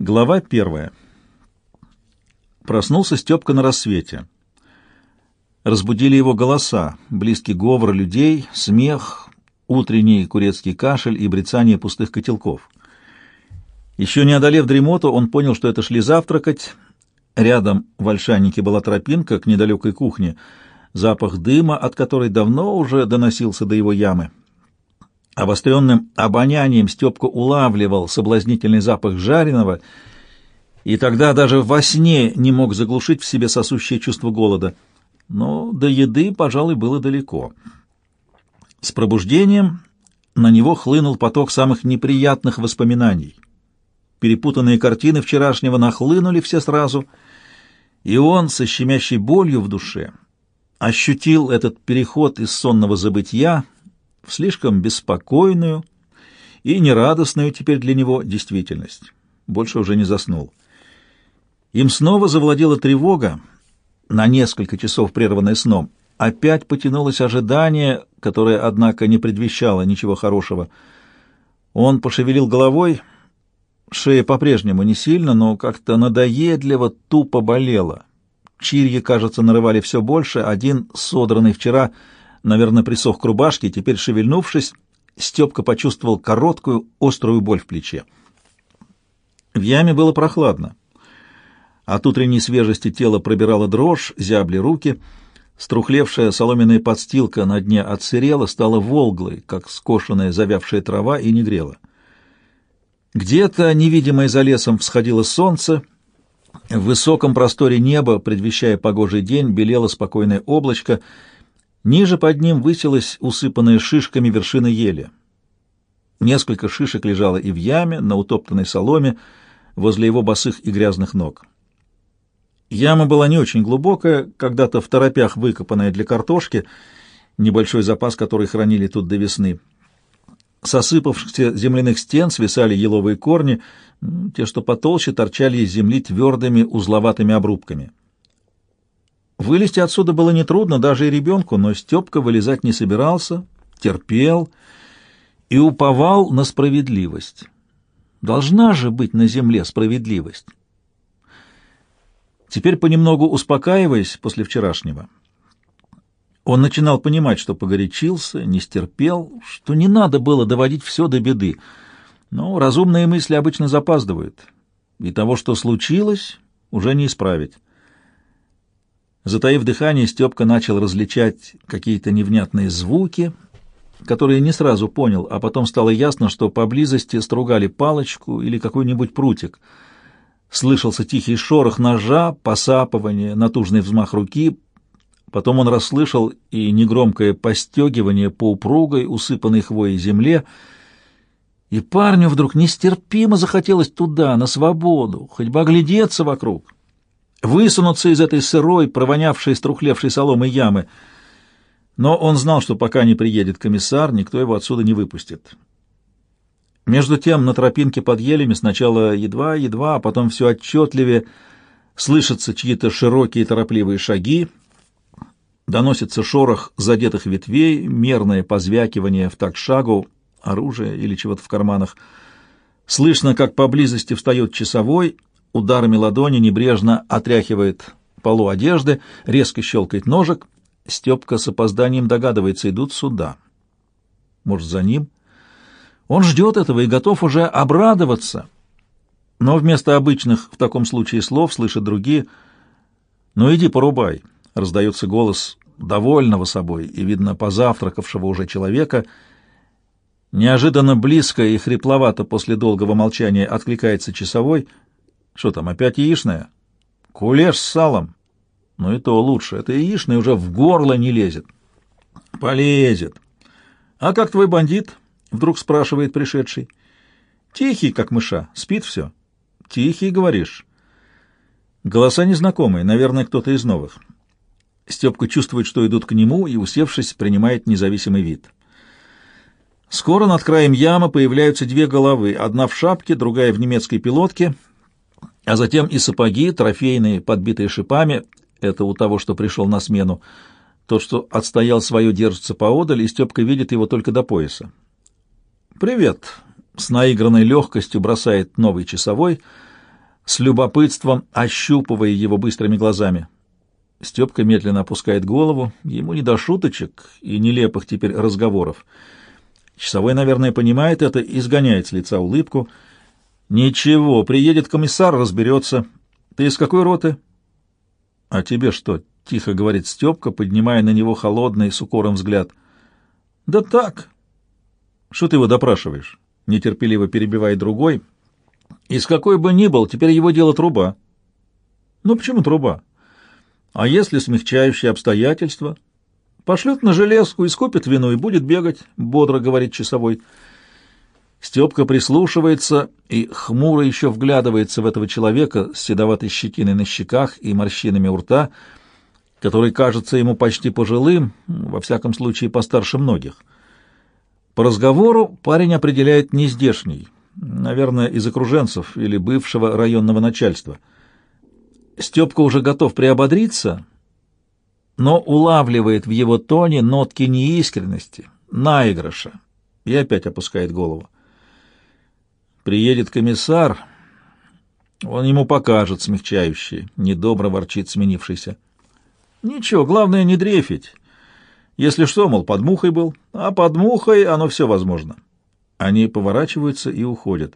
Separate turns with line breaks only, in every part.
Глава первая. Проснулся Степка на рассвете. Разбудили его голоса, близкий говор людей, смех, утренний курецкий кашель и брецание пустых котелков. Еще не одолев дремоту, он понял, что это шли завтракать. Рядом в Ольшаннике была тропинка к недалекой кухне, запах дыма, от которой давно уже доносился до его ямы. Обостренным обонянием Степка улавливал соблазнительный запах жареного, и тогда даже во сне не мог заглушить в себе сосущее чувство голода. Но до еды, пожалуй, было далеко. С пробуждением на него хлынул поток самых неприятных воспоминаний. Перепутанные картины вчерашнего нахлынули все сразу, и он со щемящей болью в душе ощутил этот переход из сонного забытья — в слишком беспокойную и нерадостную теперь для него действительность. Больше уже не заснул. Им снова завладела тревога, на несколько часов прерванная сном. Опять потянулось ожидание, которое, однако, не предвещало ничего хорошего. Он пошевелил головой, шея по-прежнему не сильно, но как-то надоедливо, тупо болела. Чирьи, кажется, нарывали все больше, один, содранный вчера, — наверное, присох к рубашке, теперь, шевельнувшись, Степка почувствовал короткую, острую боль в плече. В яме было прохладно. От утренней свежести тело пробирала дрожь, зябли руки. Струхлевшая соломенная подстилка на дне отсырела, стала волглой, как скошенная завявшая трава, и не грела. Где-то, невидимое за лесом, всходило солнце. В высоком просторе неба, предвещая погожий день, белело спокойное облачко — Ниже под ним высилась усыпанная шишками вершина ели. Несколько шишек лежало и в яме, на утоптанной соломе, возле его босых и грязных ног. Яма была не очень глубокая, когда-то в торопях выкопанная для картошки, небольшой запас которой хранили тут до весны. С осыпавшихся земляных стен свисали еловые корни, те, что потолще, торчали из земли твердыми узловатыми обрубками. Вылезти отсюда было нетрудно даже и ребенку, но Степка вылезать не собирался, терпел и уповал на справедливость. Должна же быть на земле справедливость. Теперь, понемногу успокаиваясь после вчерашнего, он начинал понимать, что погорячился, не стерпел, что не надо было доводить все до беды. Но разумные мысли обычно запаздывают, и того, что случилось, уже не исправить. Затаив дыхание, Степка начал различать какие-то невнятные звуки, которые не сразу понял, а потом стало ясно, что поблизости стругали палочку или какой-нибудь прутик. Слышался тихий шорох ножа, посапывание, натужный взмах руки. Потом он расслышал и негромкое постегивание по упругой, усыпанной хвоей земле, и парню вдруг нестерпимо захотелось туда, на свободу, хоть бы оглядеться вокруг высунуться из этой сырой, провонявшей, струхлевшей соломой ямы. Но он знал, что пока не приедет комиссар, никто его отсюда не выпустит. Между тем на тропинке под елями сначала едва-едва, а потом все отчетливее слышатся чьи-то широкие торопливые шаги, доносится шорох задетых ветвей, мерное позвякивание в так шагу, оружия или чего-то в карманах. Слышно, как поблизости встает часовой — ударами ладони небрежно отряхивает полу одежды, резко щелкает ножик. Степка с опозданием догадывается, идут сюда. Может, за ним? Он ждет этого и готов уже обрадоваться. Но вместо обычных в таком случае слов слышит другие. «Ну иди порубай», — раздается голос довольного собой и, видно, позавтракавшего уже человека. Неожиданно близко и хрипловато после долгого молчания откликается часовой — что там, опять яичная? Кулеш с салом. Ну и то лучше. Это яичная уже в горло не лезет. Полезет. А как твой бандит? Вдруг спрашивает пришедший. Тихий, как мыша. Спит все. Тихий, говоришь. Голоса незнакомые, наверное, кто-то из новых. Степка чувствует, что идут к нему, и, усевшись, принимает независимый вид. Скоро над краем ямы появляются две головы, одна в шапке, другая в немецкой пилотке — а затем и сапоги, трофейные, подбитые шипами, это у того, что пришел на смену. Тот, что отстоял свое, держится поодаль, и Степка видит его только до пояса. «Привет!» — с наигранной легкостью бросает новый часовой, с любопытством ощупывая его быстрыми глазами. Степка медленно опускает голову, ему не до шуточек и нелепых теперь разговоров. Часовой, наверное, понимает это и сгоняет с лица улыбку. «Ничего, приедет комиссар, разберется. Ты из какой роты?» «А тебе что?» — тихо говорит Степка, поднимая на него холодный с укором взгляд. «Да так». «Что ты его допрашиваешь?» — нетерпеливо перебивает другой. «Из какой бы ни был, теперь его дело труба». «Ну почему труба?» А если смягчающие обстоятельства? Пошлют на железку, искупит вину и будет бегать, — бодро говорит часовой. Степка прислушивается и хмуро еще вглядывается в этого человека с седоватой щетиной на щеках и морщинами у рта, который кажется ему почти пожилым, во всяком случае постарше многих. По разговору парень определяет нездешний, наверное, из окруженцев или бывшего районного начальства — Степка уже готов приободриться, но улавливает в его тоне нотки неискренности, наигрыша, и опять опускает голову. Приедет комиссар, он ему покажет смягчающий, недобро ворчит сменившийся. Ничего, главное не дрефить. Если что, мол, под мухой был, а под мухой оно все возможно. Они поворачиваются и уходят.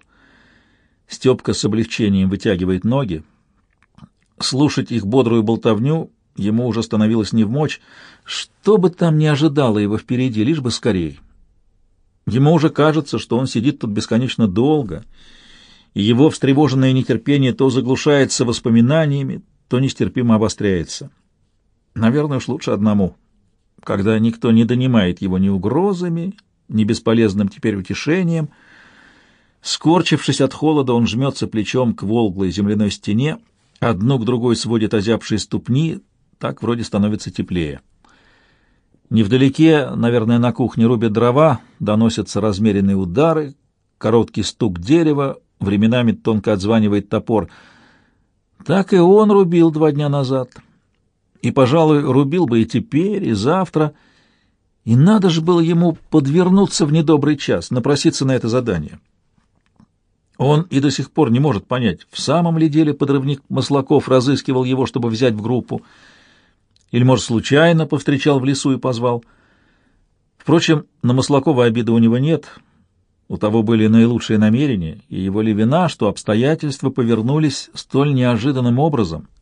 Степка с облегчением вытягивает ноги, Слушать их бодрую болтовню ему уже становилось не в мочь. Что бы там ни ожидало его впереди, лишь бы скорей. Ему уже кажется, что он сидит тут бесконечно долго, и его встревоженное нетерпение то заглушается воспоминаниями, то нестерпимо обостряется. Наверное, уж лучше одному, когда никто не донимает его ни угрозами, ни бесполезным теперь утешением. Скорчившись от холода, он жмется плечом к волглой земляной стене, Одну к другой сводит озябшие ступни, так вроде становится теплее. Невдалеке, наверное, на кухне рубят дрова, доносятся размеренные удары, короткий стук дерева, временами тонко отзванивает топор. Так и он рубил два дня назад. И, пожалуй, рубил бы и теперь, и завтра. И надо же было ему подвернуться в недобрый час, напроситься на это задание. Он и до сих пор не может понять, в самом ли деле подрывник Маслаков разыскивал его, чтобы взять в группу, или, может, случайно повстречал в лесу и позвал. Впрочем, на Маслакова обиды у него нет, у того были наилучшие намерения, и его ли вина, что обстоятельства повернулись столь неожиданным образом —